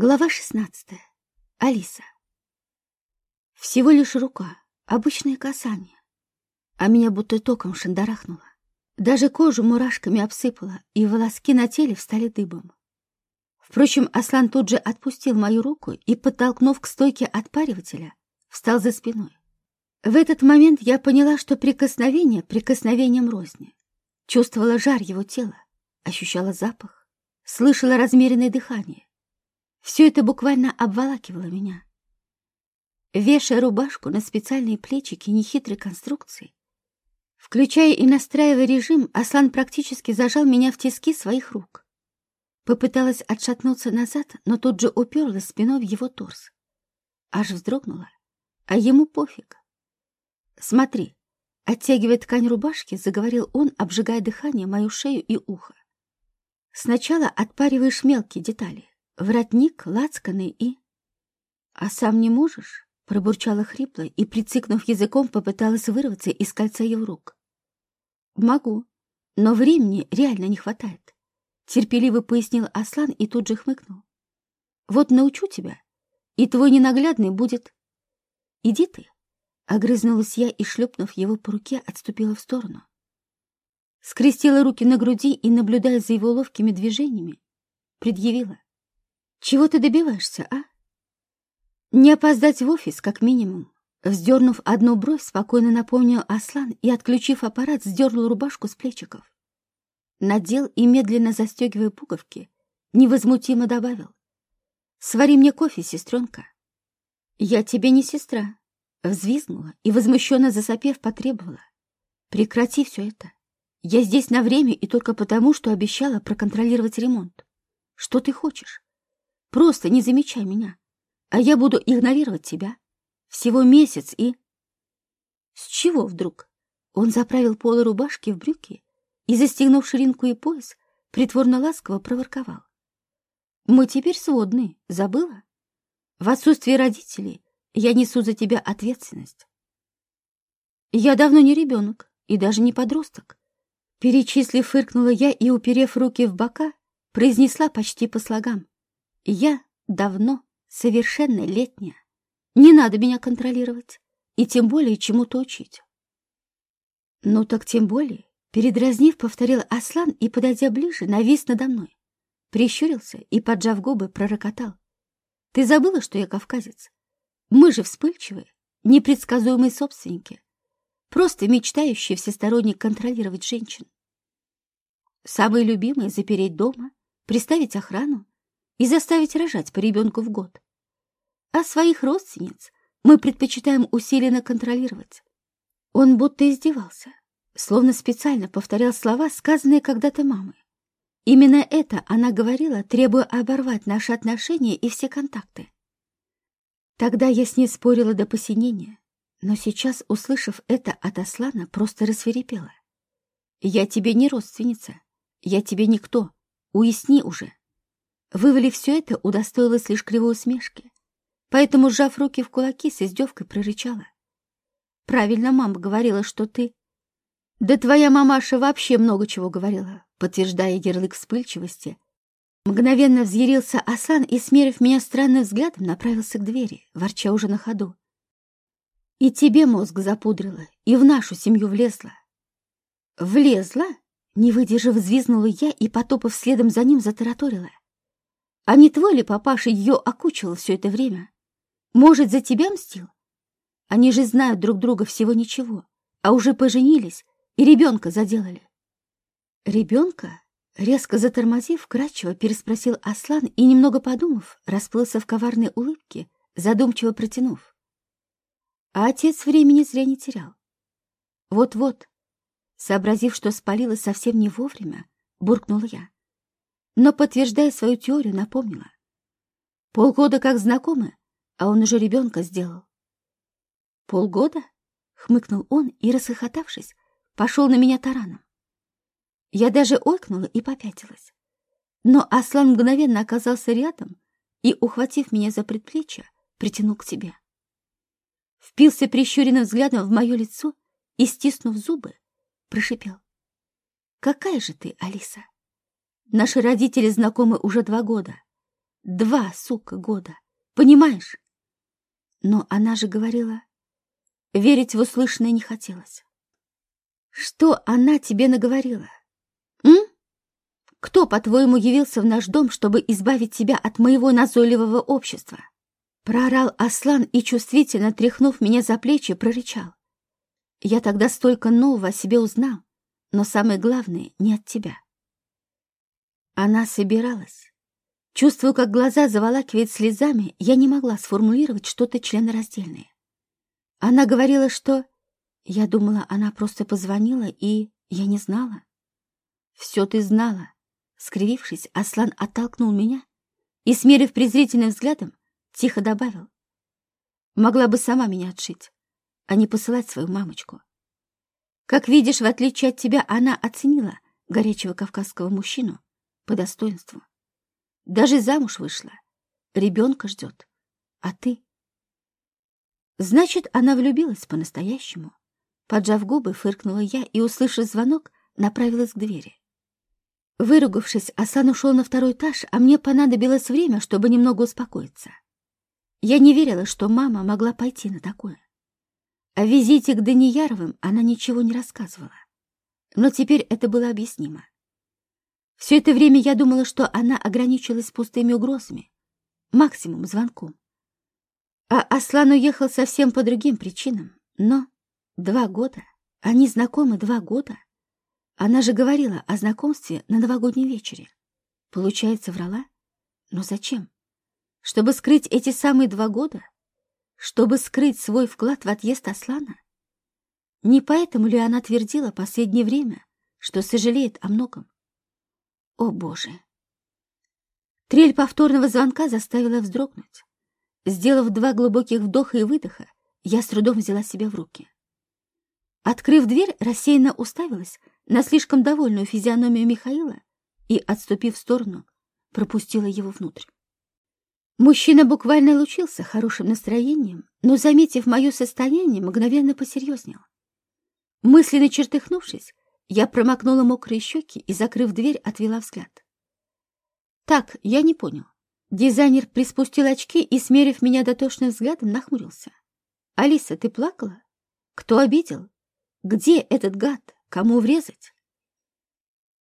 Глава 16. Алиса. Всего лишь рука, обычное касание. А меня будто током шандарахнуло. Даже кожу мурашками обсыпала, и волоски на теле встали дыбом. Впрочем, Аслан тут же отпустил мою руку и, подтолкнув к стойке отпаривателя, встал за спиной. В этот момент я поняла, что прикосновение прикосновением розни. Чувствовала жар его тела, ощущала запах, слышала размеренное дыхание. Все это буквально обволакивало меня. Вешая рубашку на специальные плечики нехитрой конструкции, включая и настраивая режим, Аслан практически зажал меня в тиски своих рук. Попыталась отшатнуться назад, но тут же уперлась спиной в его торс. Аж вздрогнула, а ему пофиг. «Смотри», — оттягивая ткань рубашки, заговорил он, обжигая дыхание мою шею и ухо. «Сначала отпариваешь мелкие детали, воротник, лацканы и... — А сам не можешь? — пробурчала хрипло и, прицикнув языком, попыталась вырваться из кольца его рук. — Могу, но времени реально не хватает, — терпеливо пояснил Аслан и тут же хмыкнул. — Вот научу тебя, и твой ненаглядный будет... — Иди ты, — огрызнулась я и, шлепнув его по руке, отступила в сторону. Скрестила руки на груди и, наблюдая за его ловкими движениями, предъявила. Чего ты добиваешься, а? Не опоздать в офис, как минимум. Вздернув одну бровь, спокойно напомнил Аслан и, отключив аппарат, сдернул рубашку с плечиков. Надел и, медленно застегивая пуговки, невозмутимо добавил. «Свари мне кофе, сестренка». «Я тебе не сестра», — взвизгнула и, возмущенно засопев, потребовала. «Прекрати все это. Я здесь на время и только потому, что обещала проконтролировать ремонт. Что ты хочешь? Просто не замечай меня, а я буду игнорировать тебя. Всего месяц и... С чего вдруг? Он заправил полы рубашки в брюки и, застегнув ширинку и пояс, притворно ласково проворковал. Мы теперь сводные, забыла? В отсутствие родителей я несу за тебя ответственность. Я давно не ребенок и даже не подросток. Перечислив, фыркнула я и, уперев руки в бока, произнесла почти по слогам. Я давно совершеннолетняя. Не надо меня контролировать и тем более чему-то учить. Ну так тем более, передразнив, повторил Аслан и, подойдя ближе, навис надо мной. Прищурился и, поджав губы, пророкотал. Ты забыла, что я кавказец? Мы же вспыльчивые, непредсказуемые собственники, просто мечтающие всесторонне контролировать женщин. Самые любимые — запереть дома, приставить охрану, и заставить рожать по ребенку в год. А своих родственниц мы предпочитаем усиленно контролировать. Он будто издевался, словно специально повторял слова, сказанные когда-то мамой. Именно это она говорила, требуя оборвать наши отношения и все контакты. Тогда я с ней спорила до посинения, но сейчас, услышав это от Аслана, просто рассверепела. «Я тебе не родственница, я тебе никто, уясни уже». Вывалив все это, удостоилась лишь кривой усмешки. Поэтому, сжав руки в кулаки, с издевкой прорычала. «Правильно мама говорила, что ты...» «Да твоя мамаша вообще много чего говорила», подтверждая ярлык вспыльчивости. Мгновенно взъярился Асан и, смерив меня странным взглядом, направился к двери, ворча уже на ходу. «И тебе мозг запудрила, и в нашу семью влезла». «Влезла?» Не выдержав, взвизгнула я и, потопав следом за ним, затараторила. А не твой ли папаша ее окучивал все это время? Может, за тебя мстил? Они же знают друг друга всего ничего, а уже поженились и ребенка заделали. Ребенка? Резко затормозив, кратчево переспросил Аслан и, немного подумав, расплылся в коварной улыбке, задумчиво протянув. А отец времени зря не терял. Вот-вот, сообразив, что спалилась совсем не вовремя, буркнул я но, подтверждая свою теорию, напомнила. Полгода как знакомы, а он уже ребенка сделал. Полгода? Хмыкнул он и, расхохотавшись, пошел на меня тараном. Я даже ойкнула и попятилась. Но Аслан мгновенно оказался рядом и, ухватив меня за предплечье, притянул к себе. Впился прищуренным взглядом в мое лицо и, стиснув зубы, прошипел. «Какая же ты, Алиса?» Наши родители знакомы уже два года. Два, сука, года. Понимаешь? Но она же говорила... Верить в услышанное не хотелось. Что она тебе наговорила? М? Кто, по-твоему, явился в наш дом, чтобы избавить тебя от моего назойливого общества? Проорал Аслан и, чувствительно тряхнув меня за плечи, прорычал. Я тогда столько нового о себе узнал, но самое главное — не от тебя. Она собиралась. Чувствую, как глаза заволакивает слезами, я не могла сформулировать что-то членораздельное. Она говорила, что... Я думала, она просто позвонила, и я не знала. Все ты знала. Скривившись, Аслан оттолкнул меня и, смерив презрительным взглядом, тихо добавил. Могла бы сама меня отшить, а не посылать свою мамочку. Как видишь, в отличие от тебя, она оценила горячего кавказского мужчину по достоинству. Даже замуж вышла, ребенка ждет, а ты... Значит, она влюбилась по-настоящему. Поджав губы, фыркнула я и, услышав звонок, направилась к двери. Выругавшись, Асан ушел на второй этаж, а мне понадобилось время, чтобы немного успокоиться. Я не верила, что мама могла пойти на такое. О визите к Данияровым она ничего не рассказывала. Но теперь это было объяснимо. Все это время я думала, что она ограничилась пустыми угрозами, максимум звонком. А Аслан уехал совсем по другим причинам. Но два года, они знакомы два года. Она же говорила о знакомстве на новогоднем вечере. Получается, врала? Но зачем? Чтобы скрыть эти самые два года? Чтобы скрыть свой вклад в отъезд Аслана? Не поэтому ли она твердила последнее время, что сожалеет о многом? О, Боже! Трель повторного звонка заставила вздрогнуть. Сделав два глубоких вдоха и выдоха, я с трудом взяла себя в руки. Открыв дверь, рассеянно уставилась на слишком довольную физиономию Михаила и, отступив в сторону, пропустила его внутрь. Мужчина буквально лучился хорошим настроением, но, заметив мое состояние, мгновенно посерьезнел. Мысленно чертыхнувшись, я промокнула мокрые щеки и, закрыв дверь, отвела взгляд. «Так, я не понял». Дизайнер приспустил очки и, смерив меня дотошным взглядом, нахмурился. «Алиса, ты плакала? Кто обидел? Где этот гад? Кому врезать?»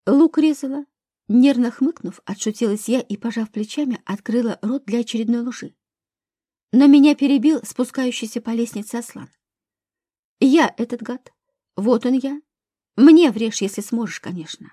Лук резала. Нервно хмыкнув, отшутилась я и, пожав плечами, открыла рот для очередной лжи. Но меня перебил спускающийся по лестнице Аслан. «Я этот гад. Вот он я. Мне врежь, если сможешь, конечно.